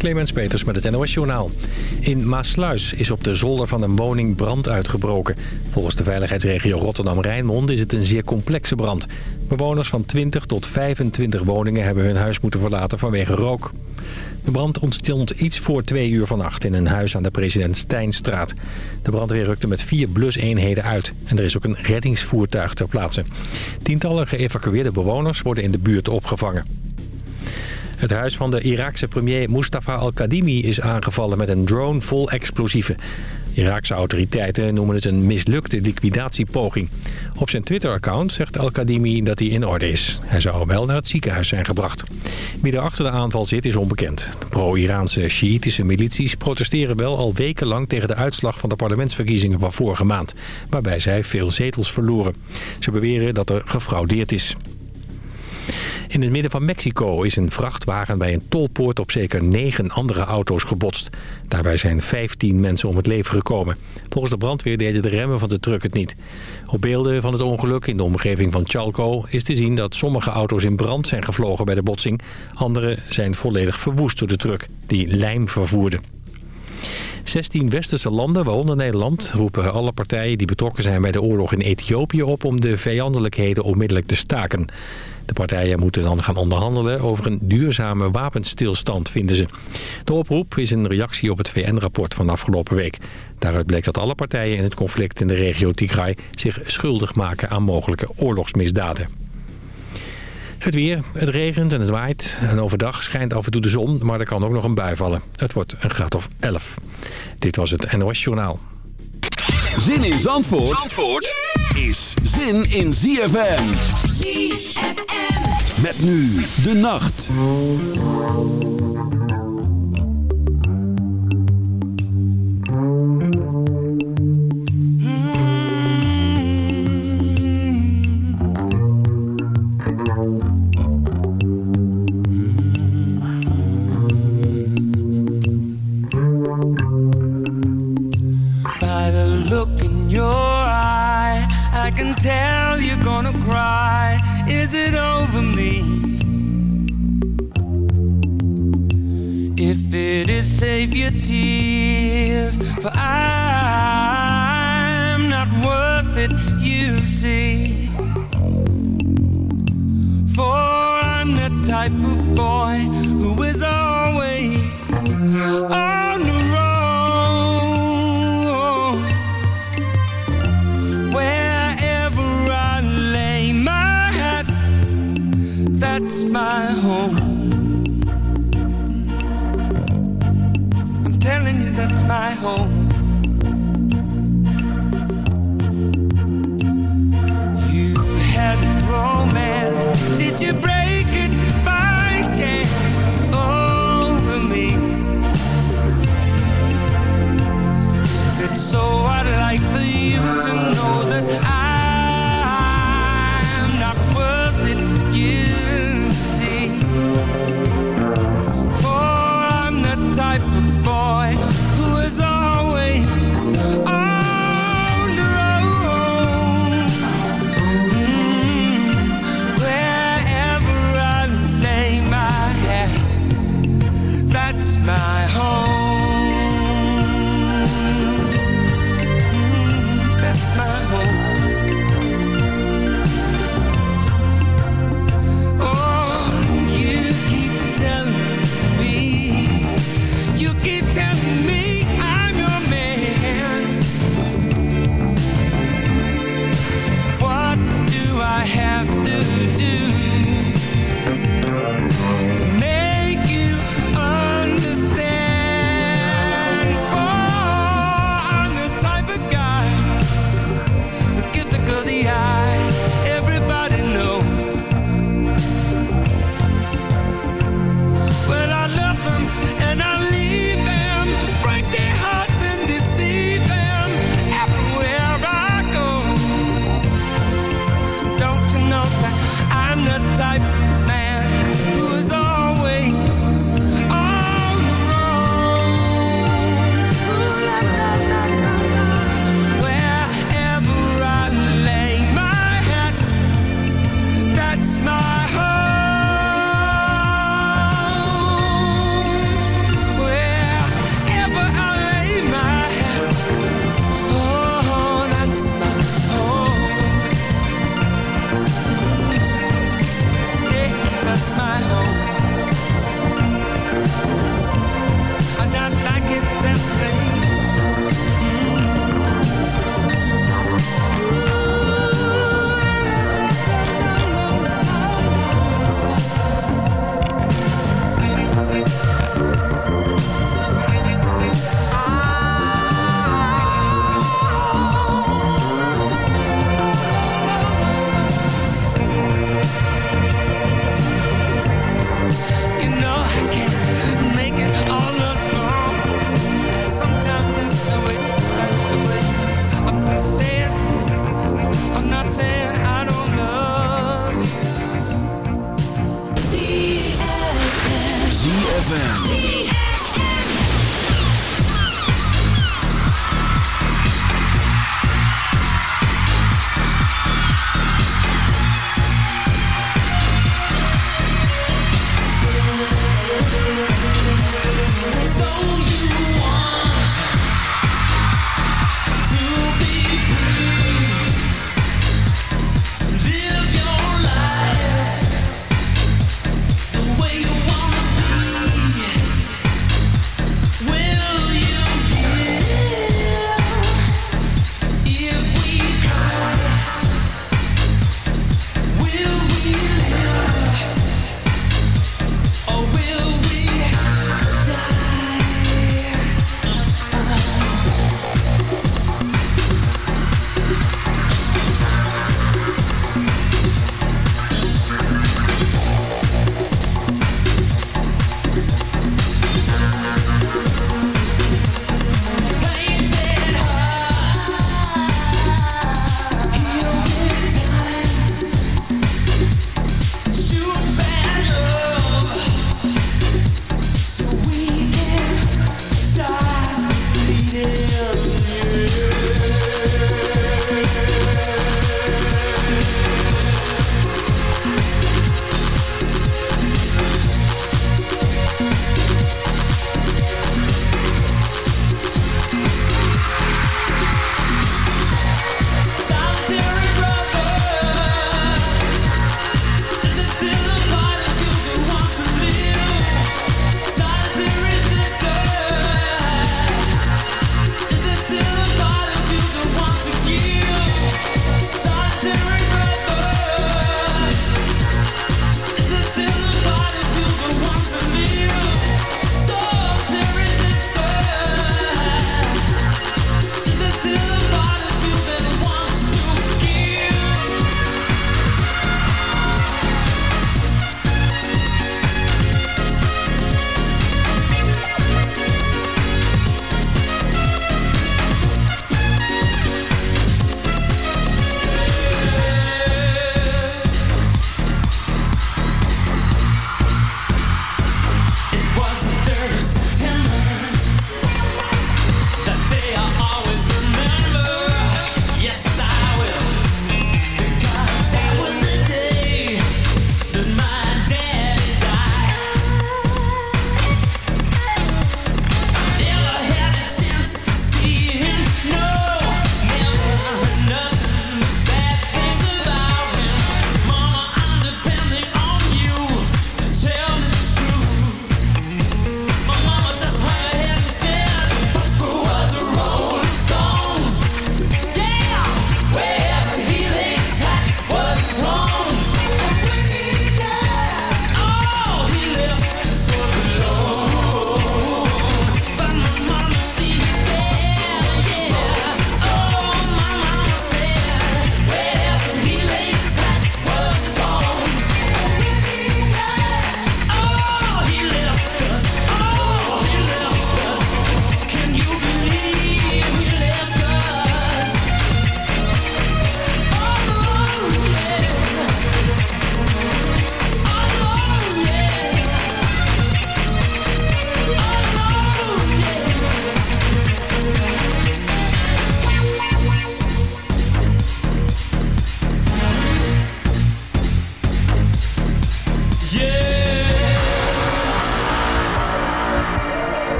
Clemens Peters met het NOS Journaal. In Maasluis is op de zolder van een woning brand uitgebroken. Volgens de veiligheidsregio Rotterdam-Rijnmond is het een zeer complexe brand. Bewoners van 20 tot 25 woningen hebben hun huis moeten verlaten vanwege rook. De brand ontstond iets voor twee uur vannacht in een huis aan de president Stijnstraat. De brandweer rukte met vier bluseenheden uit. En er is ook een reddingsvoertuig ter plaatse. Tientallen geëvacueerde bewoners worden in de buurt opgevangen. Het huis van de Iraakse premier Mustafa al-Kadimi is aangevallen met een drone vol explosieven. Iraakse autoriteiten noemen het een mislukte liquidatiepoging. Op zijn Twitter-account zegt al-Kadimi dat hij in orde is. Hij zou wel naar het ziekenhuis zijn gebracht. Wie er achter de aanval zit is onbekend. Pro-Iraanse Sjiitische milities protesteren wel al wekenlang tegen de uitslag van de parlementsverkiezingen van vorige maand. Waarbij zij veel zetels verloren. Ze beweren dat er gefraudeerd is. In het midden van Mexico is een vrachtwagen bij een tolpoort op zeker negen andere auto's gebotst. Daarbij zijn 15 mensen om het leven gekomen. Volgens de brandweer deden de remmen van de truck het niet. Op beelden van het ongeluk in de omgeving van Chalco is te zien dat sommige auto's in brand zijn gevlogen bij de botsing. Andere zijn volledig verwoest door de truck die lijm vervoerde. 16 westerse landen, waaronder Nederland, roepen alle partijen die betrokken zijn bij de oorlog in Ethiopië op om de vijandelijkheden onmiddellijk te staken. De partijen moeten dan gaan onderhandelen over een duurzame wapenstilstand, vinden ze. De oproep is een reactie op het VN-rapport van afgelopen week. Daaruit bleek dat alle partijen in het conflict in de regio Tigray zich schuldig maken aan mogelijke oorlogsmisdaden. Het weer, het regent en het waait. En overdag schijnt af en toe de zon, maar er kan ook nog een bui vallen. Het wordt een graad of 11. Dit was het NOS Journaal. Zin in Zandvoort, Zandvoort is zin in ZFM. Met nu de nacht.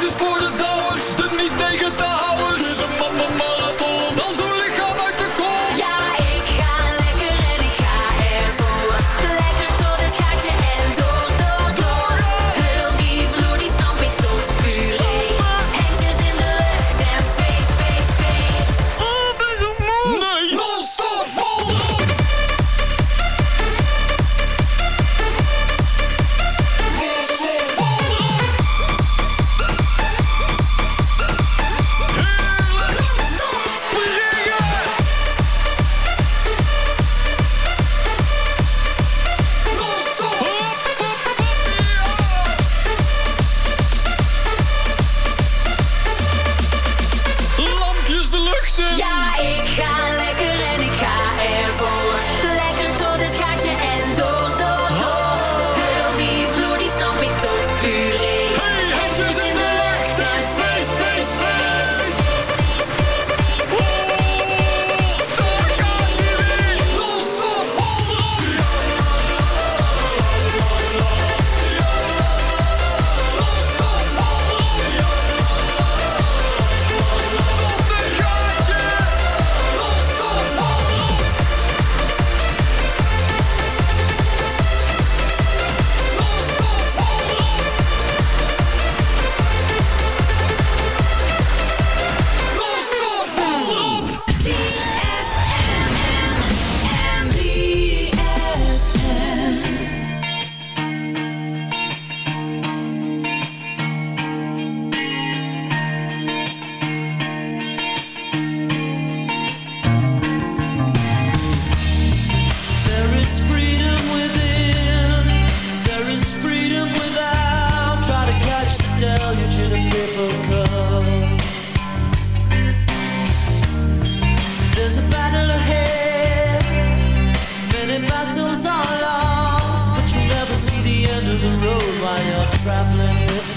Hole in the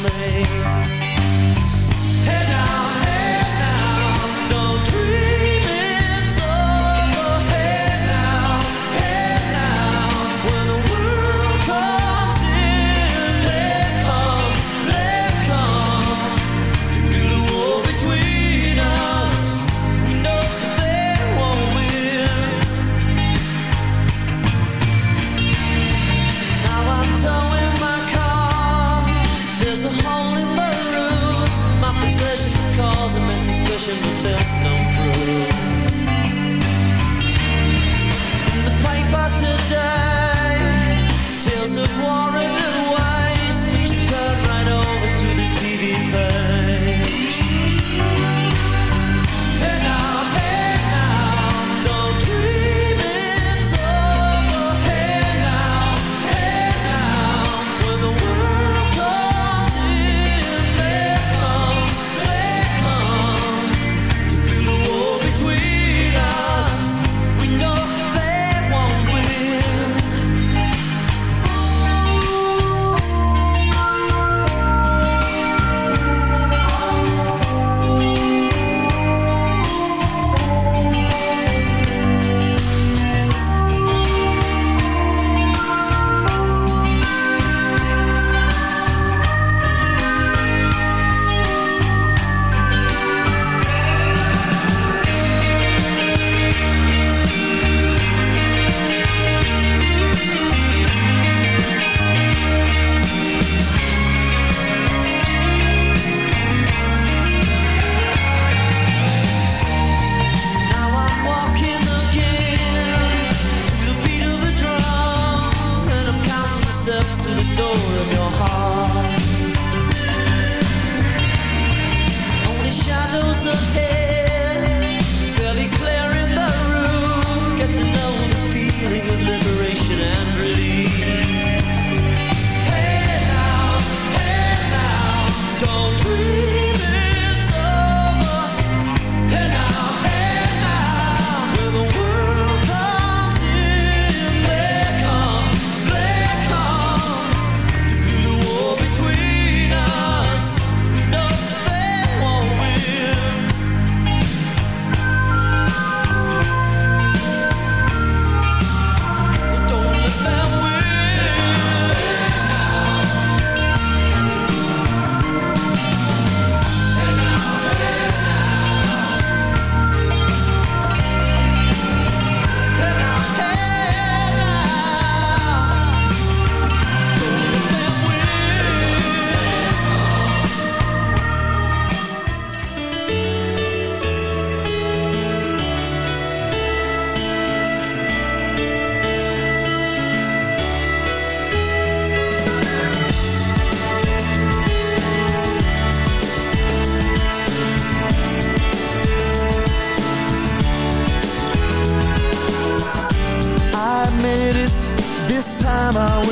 roof.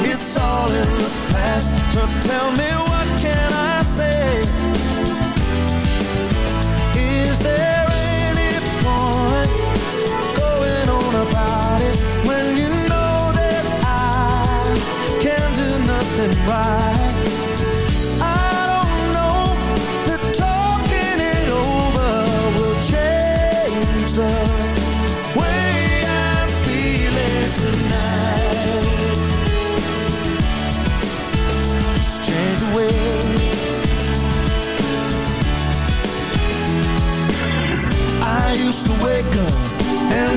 it's all in the past So tell me what can I say? Is there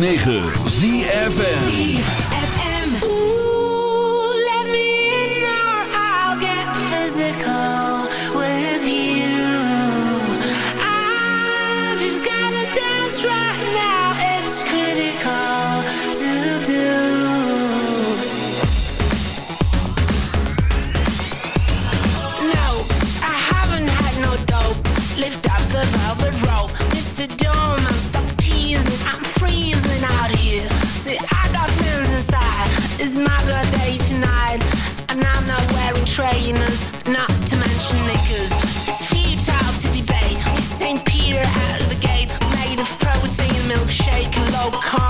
106.9 ZFN trainers, not to mention niggers. It's futile to debate. with St. Peter out of the gate, made of protein milkshake low carb.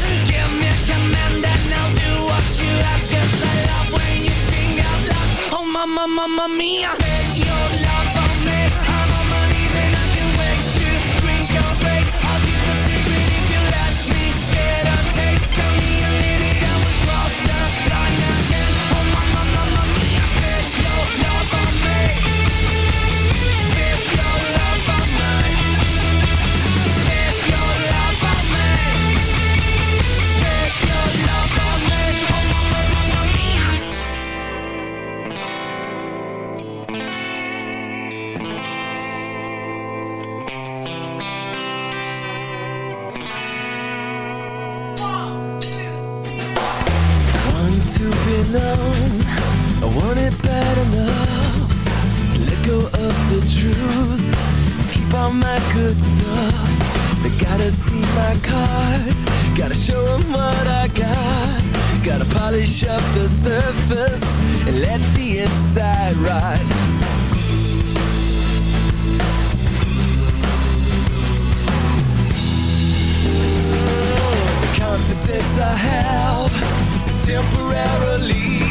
loud mama, mama mia my cards. Gotta show 'em what I got. Gotta polish up the surface and let the inside rot. The confidence I have is temporarily.